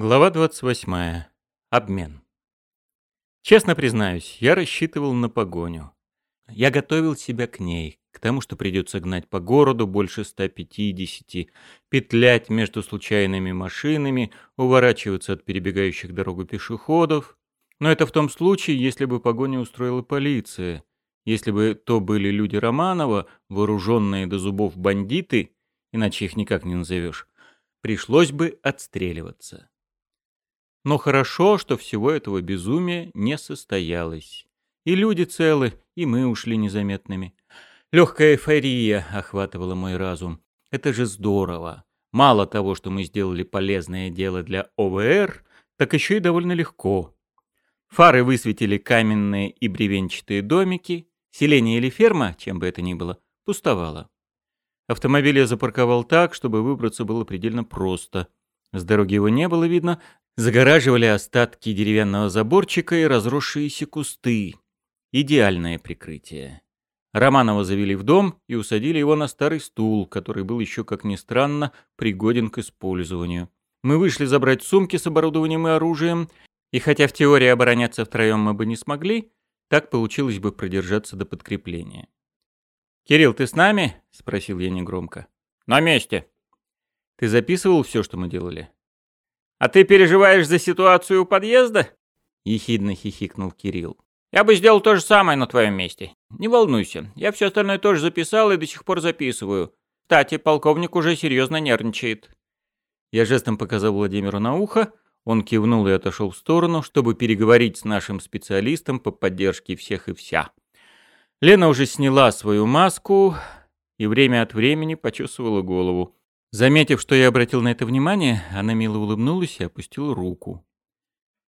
Глава 28. Обмен. Честно признаюсь, я рассчитывал на погоню. Я готовил себя к ней, к тому, что придется гнать по городу больше 150, петлять между случайными машинами, уворачиваться от перебегающих дорогу пешеходов. Но это в том случае, если бы погоню устроила полиция. Если бы то были люди Романова, вооруженные до зубов бандиты, иначе их никак не назовешь, пришлось бы отстреливаться. Но хорошо, что всего этого безумия не состоялось. И люди целы, и мы ушли незаметными. Легкая эйфория охватывала мой разум. Это же здорово. Мало того, что мы сделали полезное дело для ОВР, так еще и довольно легко. Фары высветили каменные и бревенчатые домики. Селение или ферма, чем бы это ни было, пустовало. Автомобиль я запарковал так, чтобы выбраться было предельно просто. С дороги его не было видно, Загораживали остатки деревянного заборчика и разросшиеся кусты. Идеальное прикрытие. Романова завели в дом и усадили его на старый стул, который был еще, как ни странно, пригоден к использованию. Мы вышли забрать сумки с оборудованием и оружием, и хотя в теории обороняться втроем мы бы не смогли, так получилось бы продержаться до подкрепления. «Кирилл, ты с нами?» — спросил я негромко. «На месте». «Ты записывал все, что мы делали?» «А ты переживаешь за ситуацию у подъезда?» — ехидно хихикнул Кирилл. «Я бы сделал то же самое на твоем месте. Не волнуйся, я все остальное тоже записал и до сих пор записываю. Кстати, полковник уже серьезно нервничает». Я жестом показал Владимиру на ухо, он кивнул и отошел в сторону, чтобы переговорить с нашим специалистом по поддержке всех и вся. Лена уже сняла свою маску и время от времени почесывала голову. Заметив, что я обратил на это внимание, она мило улыбнулась и опустила руку.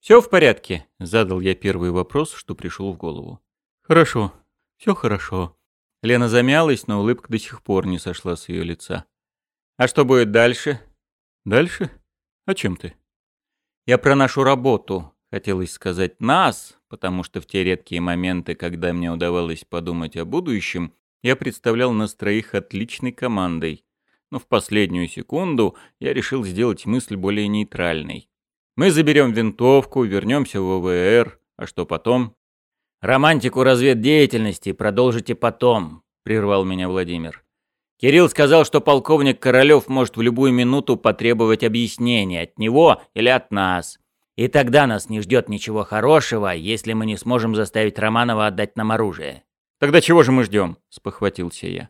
«Все в порядке?» — задал я первый вопрос, что пришел в голову. «Хорошо, все хорошо». Лена замялась, но улыбка до сих пор не сошла с ее лица. «А что будет дальше?» «Дальше? О чем ты?» «Я про нашу работу. Хотелось сказать «нас», потому что в те редкие моменты, когда мне удавалось подумать о будущем, я представлял нас троих отличной командой но в последнюю секунду я решил сделать мысль более нейтральной. Мы заберем винтовку, вернемся в ОВР, а что потом? «Романтику разведдеятельности продолжите потом», — прервал меня Владимир. Кирилл сказал, что полковник Королёв может в любую минуту потребовать объяснения от него или от нас. И тогда нас не ждет ничего хорошего, если мы не сможем заставить Романова отдать нам оружие. «Тогда чего же мы ждем?» — спохватился я.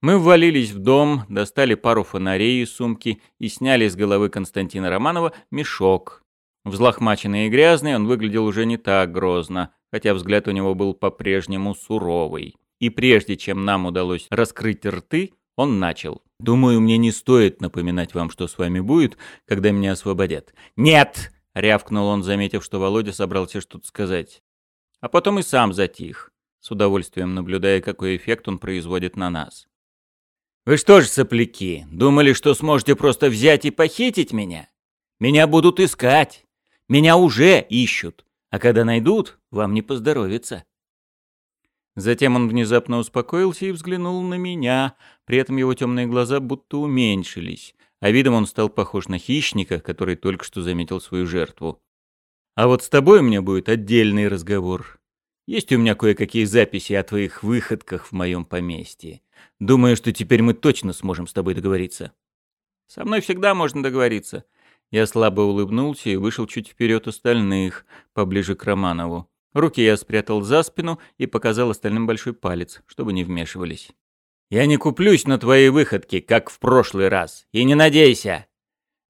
Мы ввалились в дом, достали пару фонарей из сумки и сняли с головы Константина Романова мешок. Взлохмаченный и грязный, он выглядел уже не так грозно, хотя взгляд у него был по-прежнему суровый. И прежде чем нам удалось раскрыть рты, он начал. «Думаю, мне не стоит напоминать вам, что с вами будет, когда меня освободят». «Нет!» — рявкнул он, заметив, что Володя собрался что-то сказать. А потом и сам затих, с удовольствием наблюдая, какой эффект он производит на нас. Вы что ж, сопляки, думали, что сможете просто взять и похитить меня? Меня будут искать. Меня уже ищут. А когда найдут, вам не поздоровится. Затем он внезапно успокоился и взглянул на меня. При этом его темные глаза будто уменьшились, а видом он стал похож на хищника, который только что заметил свою жертву. А вот с тобой у меня будет отдельный разговор. Есть у меня кое-какие записи о твоих выходках в моем поместье. Думаю, что теперь мы точно сможем с тобой договориться. Со мной всегда можно договориться. Я слабо улыбнулся и вышел чуть вперед остальных, поближе к Романову. Руки я спрятал за спину и показал остальным большой палец, чтобы не вмешивались. «Я не куплюсь на твои выходки, как в прошлый раз, и не надейся!»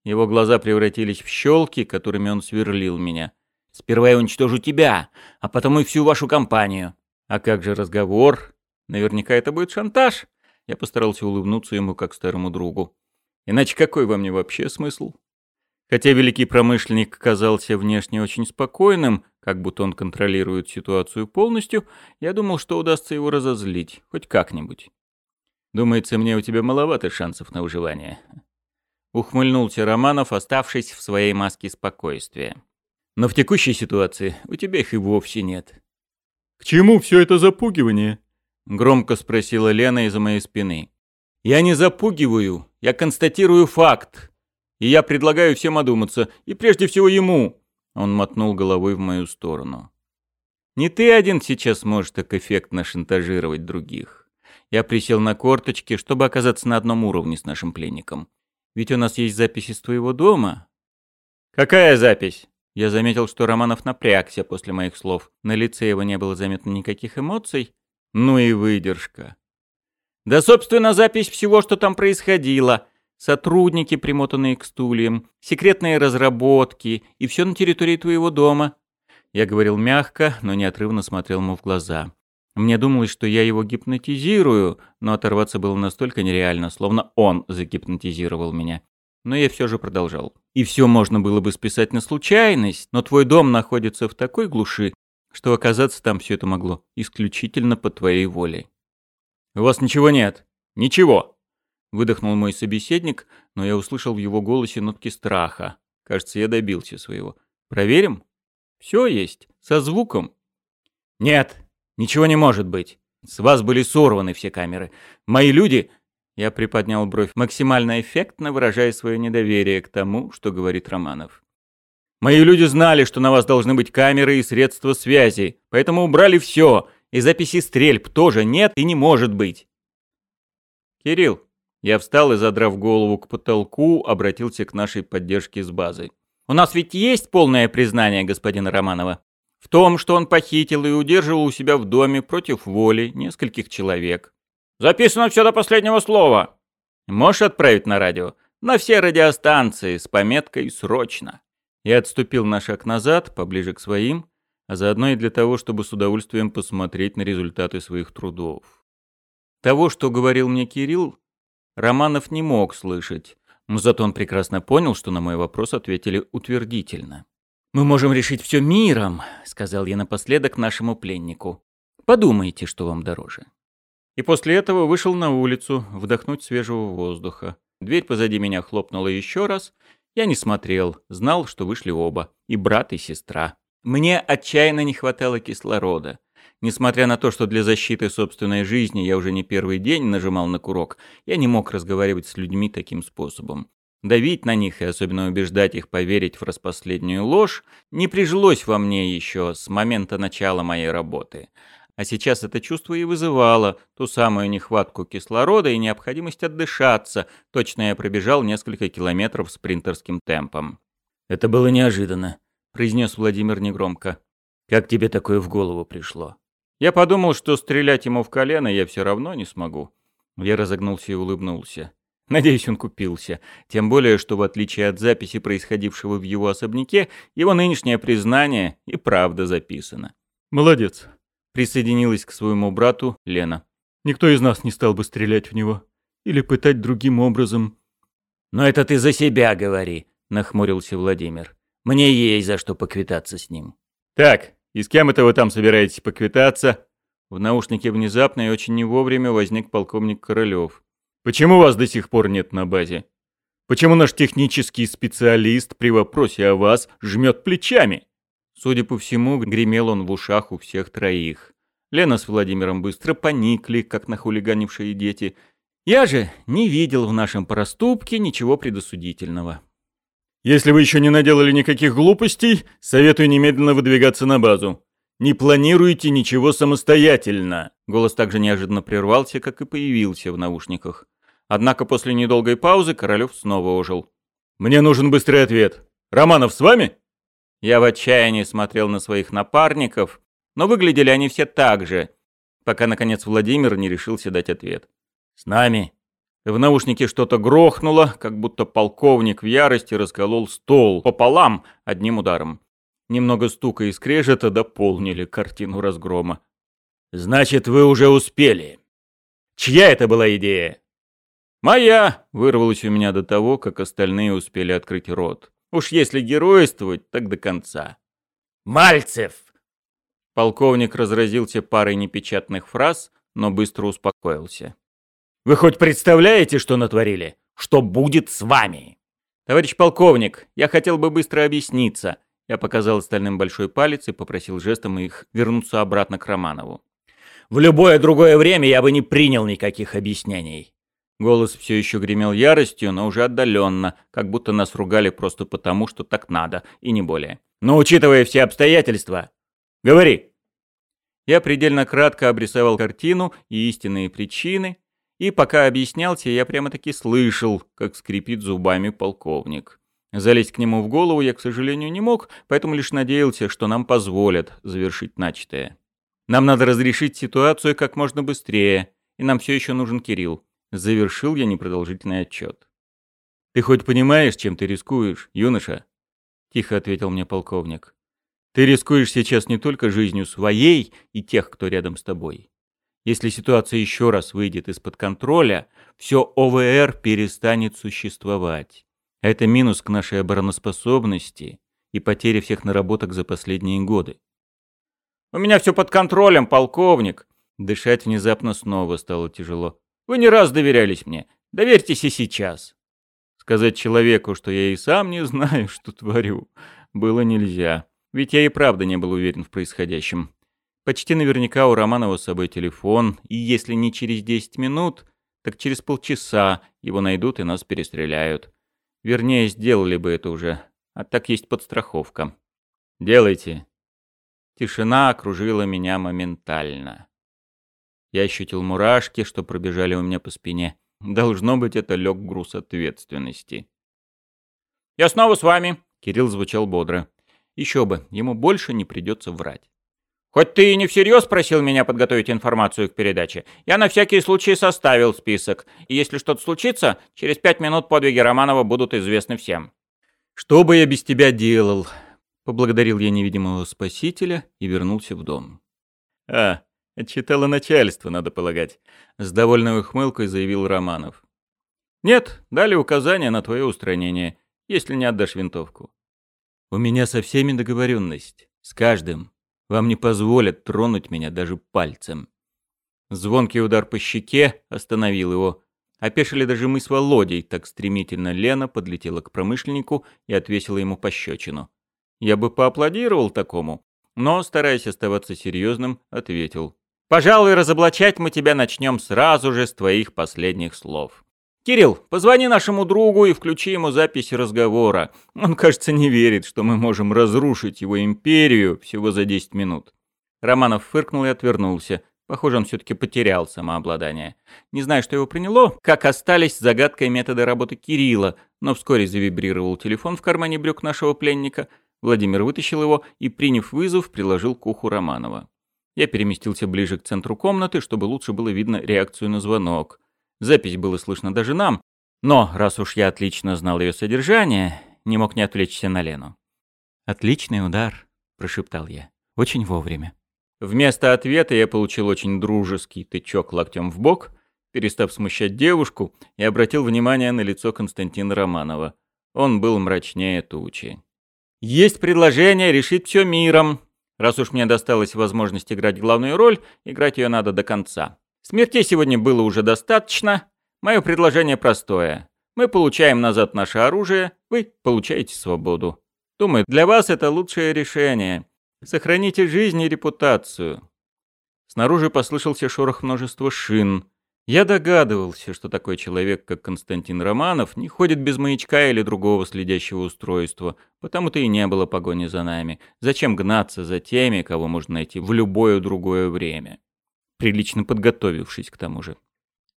Его глаза превратились в щелки, которыми он сверлил меня. «Сперва я уничтожу тебя, а потом и всю вашу компанию. А как же разговор? Наверняка это будет шантаж. Я постарался улыбнуться ему как старому другу. Иначе какой во мне вообще смысл? Хотя великий промышленник казался внешне очень спокойным, как будто он контролирует ситуацию полностью, я думал, что удастся его разозлить, хоть как-нибудь. Думается, мне у тебя маловато шансов на выживание. Ухмыльнулся Романов, оставшись в своей маске спокойствия. Но в текущей ситуации у тебя их и вовсе нет. «К чему все это запугивание?» Громко спросила Лена из-за моей спины. «Я не запугиваю, я констатирую факт. И я предлагаю всем одуматься, и прежде всего ему. Он мотнул головой в мою сторону. Не ты один сейчас можешь так эффектно шантажировать других. Я присел на корточки, чтобы оказаться на одном уровне с нашим пленником. Ведь у нас есть запись из твоего дома. Какая запись? Я заметил, что Романов напрягся после моих слов. На лице его не было заметно никаких эмоций. Ну и выдержка. Да, собственно, запись всего, что там происходило. Сотрудники, примотанные к стульям, секретные разработки и все на территории твоего дома. Я говорил мягко, но неотрывно смотрел ему в глаза. Мне думалось, что я его гипнотизирую, но оторваться было настолько нереально, словно он загипнотизировал меня. Но я все же продолжал. И все можно было бы списать на случайность, но твой дом находится в такой глуши, что оказаться там все это могло исключительно по твоей воле. «У вас ничего нет?» «Ничего!» Выдохнул мой собеседник, но я услышал в его голосе нотки страха. Кажется, я добился своего. «Проверим?» Все есть, со звуком. Нет, ничего не может быть. С вас были сорваны все камеры. Мои люди... Я приподнял бровь, максимально эффектно выражая свое недоверие к тому, что говорит Романов. Мои люди знали, что на вас должны быть камеры и средства связи, поэтому убрали все, и записи стрельб тоже нет и не может быть. Кирилл, я встал и, задрав голову к потолку, обратился к нашей поддержке с базой. У нас ведь есть полное признание господина Романова в том, что он похитил и удерживал у себя в доме против воли нескольких человек. Записано все до последнего слова. Можешь отправить на радио? На все радиостанции с пометкой «Срочно». Я отступил на шаг назад, поближе к своим, а заодно и для того, чтобы с удовольствием посмотреть на результаты своих трудов. Того, что говорил мне Кирилл, Романов не мог слышать, но зато он прекрасно понял, что на мой вопрос ответили утвердительно. «Мы можем решить все миром», — сказал я напоследок нашему пленнику. «Подумайте, что вам дороже». И после этого вышел на улицу вдохнуть свежего воздуха. Дверь позади меня хлопнула еще раз. Я не смотрел, знал, что вышли оба, и брат, и сестра. Мне отчаянно не хватало кислорода. Несмотря на то, что для защиты собственной жизни я уже не первый день нажимал на курок, я не мог разговаривать с людьми таким способом. Давить на них и особенно убеждать их поверить в распоследнюю ложь не прижилось во мне еще с момента начала моей работы. А сейчас это чувство и вызывало ту самую нехватку кислорода и необходимость отдышаться. Точно я пробежал несколько километров спринтерским темпом. «Это было неожиданно», — произнес Владимир негромко. «Как тебе такое в голову пришло?» Я подумал, что стрелять ему в колено я все равно не смогу. Я разогнулся и улыбнулся. Надеюсь, он купился. Тем более, что в отличие от записи, происходившего в его особняке, его нынешнее признание и правда записано. «Молодец», — присоединилась к своему брату Лена. «Никто из нас не стал бы стрелять в него. Или пытать другим образом». «Но это ты за себя говори», — нахмурился Владимир. «Мне есть за что поквитаться с ним». «Так, и с кем это вы там собираетесь поквитаться?» В наушнике внезапно и очень не вовремя возник полковник Королёв. «Почему вас до сих пор нет на базе? Почему наш технический специалист при вопросе о вас жмет плечами?» Судя по всему, гремел он в ушах у всех троих. Лена с Владимиром быстро поникли, как нахулиганившие дети. Я же не видел в нашем проступке ничего предосудительного. Если вы еще не наделали никаких глупостей, советую немедленно выдвигаться на базу. Не планируйте ничего самостоятельно. Голос также неожиданно прервался, как и появился в наушниках. Однако после недолгой паузы Королёв снова ожил. Мне нужен быстрый ответ. Романов с вами? Я в отчаянии смотрел на своих напарников, но выглядели они все так же, пока наконец Владимир не решился дать ответ. С нами, в наушнике что-то грохнуло, как будто полковник в ярости расколол стол пополам одним ударом. Немного стука и скрежета дополнили картину разгрома. «Значит, вы уже успели. Чья это была идея?» «Моя!» — вырвалось у меня до того, как остальные успели открыть рот. Уж если геройствовать, так до конца. «Мальцев!» Полковник разразился парой непечатных фраз, но быстро успокоился. Вы хоть представляете, что натворили? Что будет с вами? Товарищ полковник, я хотел бы быстро объясниться. Я показал остальным большой палец и попросил жестом их вернуться обратно к Романову. В любое другое время я бы не принял никаких объяснений. Голос все еще гремел яростью, но уже отдаленно, как будто нас ругали просто потому, что так надо, и не более. «Но учитывая все обстоятельства, говори!» Я предельно кратко обрисовал картину и истинные причины, и пока объяснялся, я прямо-таки слышал, как скрипит зубами полковник. Залезть к нему в голову я, к сожалению, не мог, поэтому лишь надеялся, что нам позволят завершить начатое. Нам надо разрешить ситуацию как можно быстрее, и нам все еще нужен Кирилл. Завершил я непродолжительный отчет. «Ты хоть понимаешь, чем ты рискуешь, юноша?» Тихо ответил мне полковник. «Ты рискуешь сейчас не только жизнью своей и тех, кто рядом с тобой. Если ситуация еще раз выйдет из-под контроля, все ОВР перестанет существовать. Это минус к нашей обороноспособности и потеря всех наработок за последние годы. «У меня все под контролем, полковник!» Дышать внезапно снова стало тяжело. «Вы не раз доверялись мне. Доверьтесь и сейчас». Сказать человеку, что я и сам не знаю, что творю, было нельзя. Ведь я и правда не был уверен в происходящем. Почти наверняка у Романова с собой телефон, и если не через 10 минут, так через полчаса его найдут и нас перестреляют. Вернее, сделали бы это уже, а так есть подстраховка. «Делайте». Тишина окружила меня моментально. Я ощутил мурашки, что пробежали у меня по спине. Должно быть, это лег груз ответственности. «Я снова с вами», — Кирилл звучал бодро. Еще бы, ему больше не придется врать. «Хоть ты и не всерьез просил меня подготовить информацию к передаче, я на всякий случай составил список, и если что-то случится, через пять минут подвиги Романова будут известны всем». «Что бы я без тебя делал?» Поблагодарил я невидимого спасителя и вернулся в дом. «А, отчитало начальство, надо полагать», — с довольной ухмылкой заявил Романов. «Нет, дали указание на твое устранение, если не отдашь винтовку». «У меня со всеми договоренность, с каждым», вам не позволят тронуть меня даже пальцем. Звонкий удар по щеке остановил его. Опешили даже мы с Володей, так стремительно Лена подлетела к промышленнику и отвесила ему пощечину. Я бы поаплодировал такому, но, стараясь оставаться серьезным, ответил. «Пожалуй, разоблачать мы тебя начнем сразу же с твоих последних слов». «Кирилл, позвони нашему другу и включи ему запись разговора. Он, кажется, не верит, что мы можем разрушить его империю всего за 10 минут». Романов фыркнул и отвернулся. Похоже, он все-таки потерял самообладание. Не знаю, что его приняло, как остались загадкой метода работы Кирилла, но вскоре завибрировал телефон в кармане брюк нашего пленника. Владимир вытащил его и, приняв вызов, приложил к уху Романова. Я переместился ближе к центру комнаты, чтобы лучше было видно реакцию на звонок. Запись было слышно даже нам, но, раз уж я отлично знал ее содержание, не мог не отвлечься на Лену. «Отличный удар», — прошептал я. «Очень вовремя». Вместо ответа я получил очень дружеский тычок локтем в бок, перестав смущать девушку, и обратил внимание на лицо Константина Романова. Он был мрачнее тучи. «Есть предложение решить все миром. Раз уж мне досталась возможность играть главную роль, играть ее надо до конца. Смертей сегодня было уже достаточно. Мое предложение простое. Мы получаем назад наше оружие, вы получаете свободу. Думаю, для вас это лучшее решение. Сохраните жизнь и репутацию. Снаружи послышался шорох множества шин. Я догадывался, что такой человек, как Константин Романов, не ходит без маячка или другого следящего устройства, потому-то и не было погони за нами. Зачем гнаться за теми, кого можно найти в любое другое время? прилично подготовившись к тому же.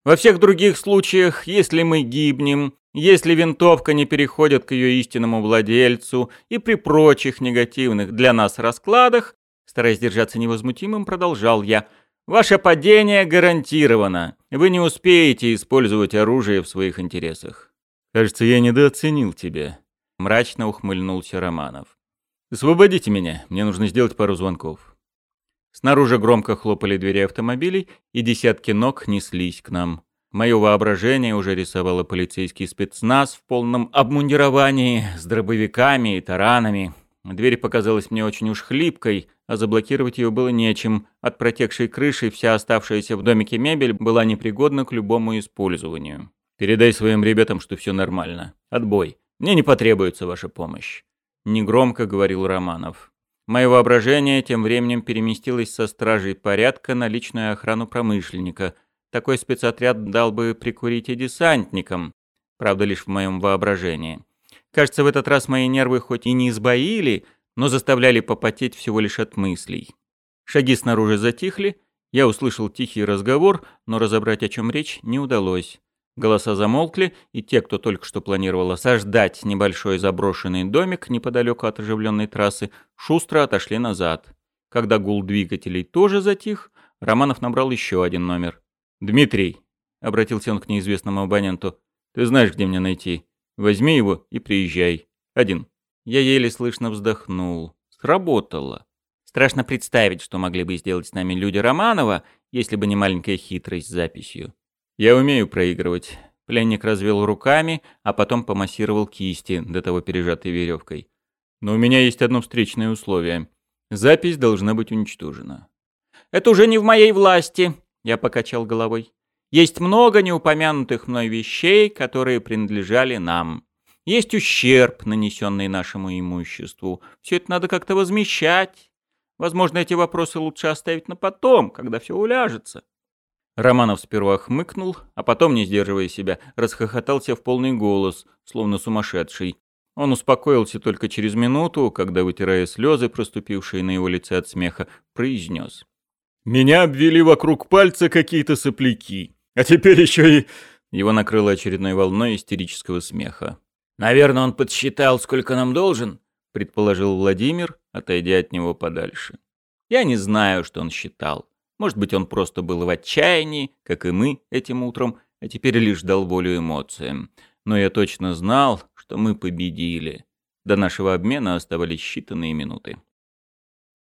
Во всех других случаях, если мы гибнем, если винтовка не переходит к ее истинному владельцу и при прочих негативных для нас раскладах, стараясь держаться невозмутимым, продолжал я, ваше падение гарантировано. Вы не успеете использовать оружие в своих интересах. Кажется, я недооценил тебя, мрачно ухмыльнулся Романов. Освободите меня, мне нужно сделать пару звонков. Снаружи громко хлопали двери автомобилей, и десятки ног неслись к нам. Мое воображение уже рисовало полицейский спецназ в полном обмундировании, с дробовиками и таранами. Дверь показалась мне очень уж хлипкой, а заблокировать ее было нечем. От протекшей крыши вся оставшаяся в домике мебель была непригодна к любому использованию. «Передай своим ребятам, что все нормально. Отбой. Мне не потребуется ваша помощь», — негромко говорил Романов. Мое воображение тем временем переместилось со стражей порядка на личную охрану промышленника. такой спецотряд дал бы прикурить и десантникам, правда, лишь в моем воображении. Кажется, в этот раз мои нервы хоть и не избоили, но заставляли попотеть всего лишь от мыслей. Шаги снаружи затихли, я услышал тихий разговор, но разобрать, о чем речь, не удалось. Голоса замолкли, и те, кто только что планировал осаждать небольшой заброшенный домик неподалеку от оживленной трассы, шустро отошли назад. Когда гул двигателей тоже затих, Романов набрал еще один номер. «Дмитрий», — обратился он к неизвестному абоненту, — «ты знаешь, где меня найти. Возьми его и приезжай. Один». Я еле слышно вздохнул. Сработало. Страшно представить, что могли бы сделать с нами люди Романова, если бы не маленькая хитрость с записью. Я умею проигрывать. Пленник развел руками, а потом помассировал кисти, до того пережатой веревкой. Но у меня есть одно встречное условие. Запись должна быть уничтожена. Это уже не в моей власти, я покачал головой. Есть много неупомянутых мной вещей, которые принадлежали нам. Есть ущерб, нанесенный нашему имуществу. Все это надо как-то возмещать. Возможно, эти вопросы лучше оставить на потом, когда все уляжется. Романов сперва хмыкнул, а потом, не сдерживая себя, расхохотался в полный голос, словно сумасшедший. Он успокоился только через минуту, когда, вытирая слезы, проступившие на его лице от смеха, произнес. «Меня обвели вокруг пальца какие-то сопляки, а теперь еще и...» Его накрыло очередной волной истерического смеха. «Наверное, он подсчитал, сколько нам должен?» — предположил Владимир, отойдя от него подальше. Я не знаю, что он считал. Может быть, он просто был в отчаянии, как и мы этим утром, а теперь лишь дал волю эмоциям. Но я точно знал, что мы победили. До нашего обмена оставались считанные минуты.